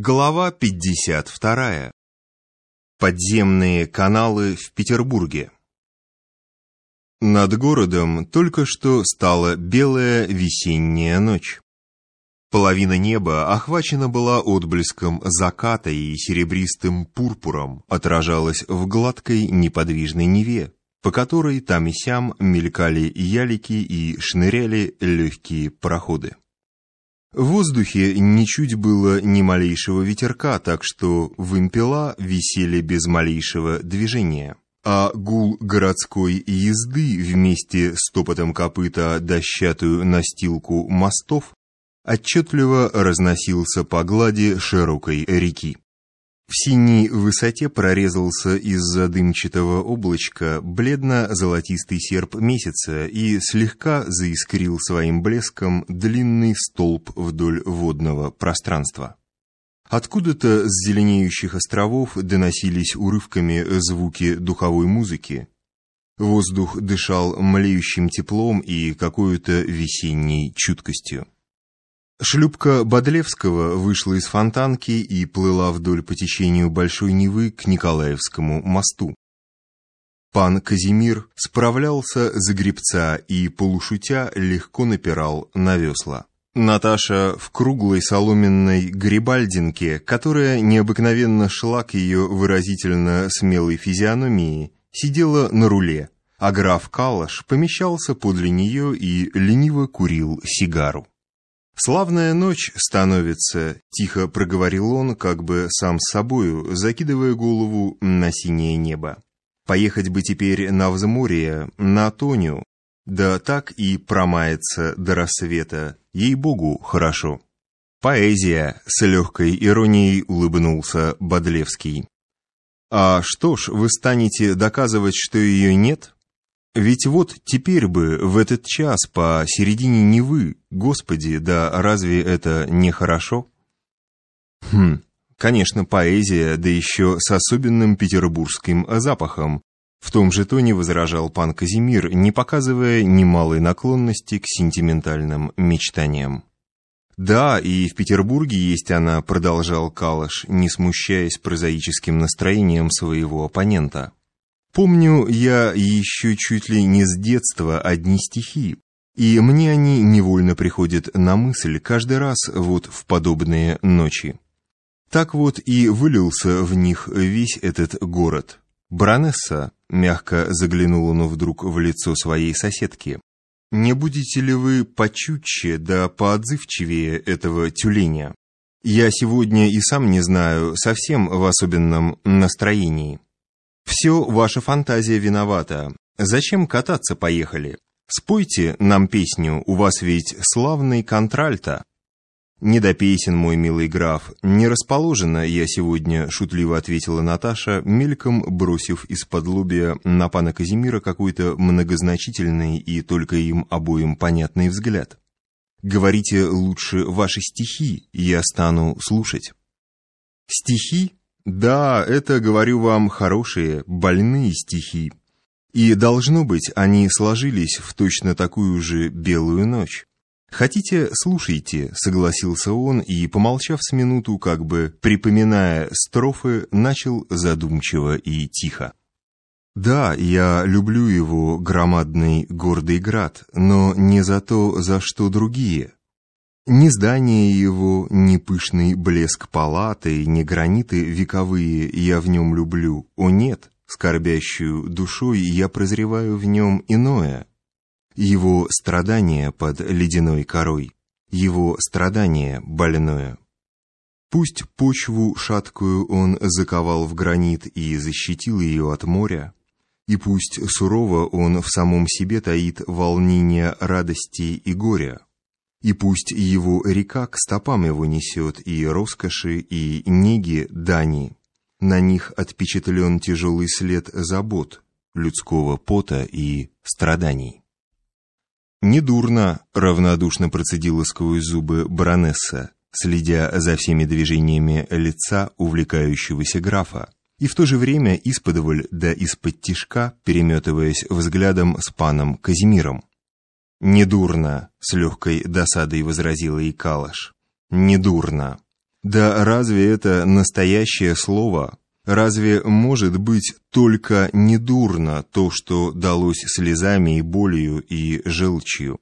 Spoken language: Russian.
Глава 52. Подземные каналы в Петербурге. Над городом только что стала белая весенняя ночь. Половина неба охвачена была отблеском заката и серебристым пурпуром отражалась в гладкой неподвижной Неве, по которой там и сям мелькали ялики и шныряли легкие проходы. В воздухе ничуть было ни малейшего ветерка, так что вымпела висели без малейшего движения. А гул городской езды вместе с топотом копыта дощатую настилку мостов отчетливо разносился по глади широкой реки. В синей высоте прорезался из-за дымчатого облачка бледно-золотистый серп месяца и слегка заискрил своим блеском длинный столб вдоль водного пространства. Откуда-то с зеленеющих островов доносились урывками звуки духовой музыки. Воздух дышал млеющим теплом и какой-то весенней чуткостью. Шлюпка Бодлевского вышла из фонтанки и плыла вдоль по течению Большой Невы к Николаевскому мосту. Пан Казимир справлялся за гребца и, полушутя, легко напирал на весла. Наташа в круглой соломенной грибальдинке, которая необыкновенно шла к ее выразительно смелой физиономии, сидела на руле, а граф Калаш помещался подле нее и лениво курил сигару. «Славная ночь становится», — тихо проговорил он, как бы сам с собою, закидывая голову на синее небо. «Поехать бы теперь на взморье, на Тоню, да так и промается до рассвета, ей-богу, хорошо». «Поэзия», — с легкой иронией улыбнулся Бодлевский. «А что ж, вы станете доказывать, что ее нет?» Ведь вот теперь бы, в этот час, по середине Невы, Господи, да разве это не хорошо? Хм, конечно, поэзия, да еще с особенным петербургским запахом. В том же тоне возражал пан Казимир, не показывая немалой наклонности к сентиментальным мечтаниям. «Да, и в Петербурге есть она», — продолжал Калаш, не смущаясь прозаическим настроением своего оппонента. Помню я еще чуть ли не с детства одни стихи, и мне они невольно приходят на мысль каждый раз вот в подобные ночи. Так вот и вылился в них весь этот город. Бранесса, мягко заглянула но вдруг в лицо своей соседки, не будете ли вы почутче да поотзывчивее этого тюленя? Я сегодня и сам не знаю, совсем в особенном настроении. Все ваша фантазия виновата. Зачем кататься поехали? Спойте нам песню, у вас ведь славный контральто. Не до песен, мой милый граф, не расположена я сегодня, шутливо ответила Наташа, мельком бросив из-под лобья на пана Казимира какой-то многозначительный и только им обоим понятный взгляд. Говорите лучше ваши стихи, я стану слушать. Стихи? Да, это, говорю вам, хорошие, больные стихи. И, должно быть, они сложились в точно такую же белую ночь. «Хотите, слушайте», — согласился он и, помолчав с минуту, как бы припоминая строфы, начал задумчиво и тихо. «Да, я люблю его, громадный гордый град, но не за то, за что другие. Ни здание его, ни пышный блеск палаты, ни граниты вековые я в нем люблю. О нет, скорбящую душой я прозреваю в нем иное. Его страдание под ледяной корой, его страдание больное. Пусть почву шаткую он заковал в гранит и защитил ее от моря, и пусть сурово он в самом себе таит волнение радости и горя, и пусть его река к стопам его несет и роскоши, и неги дани. На них отпечатлен тяжелый след забот, людского пота и страданий. «Недурно», — равнодушно процедила сквозь зубы баронесса, следя за всеми движениями лица увлекающегося графа, и в то же время исподволь да из-под тишка, переметываясь взглядом с паном Казимиром. «Недурно», — с легкой досадой возразила и Калаш. «Недурно. Да разве это настоящее слово? Разве может быть только недурно то, что далось слезами и болью и желчью?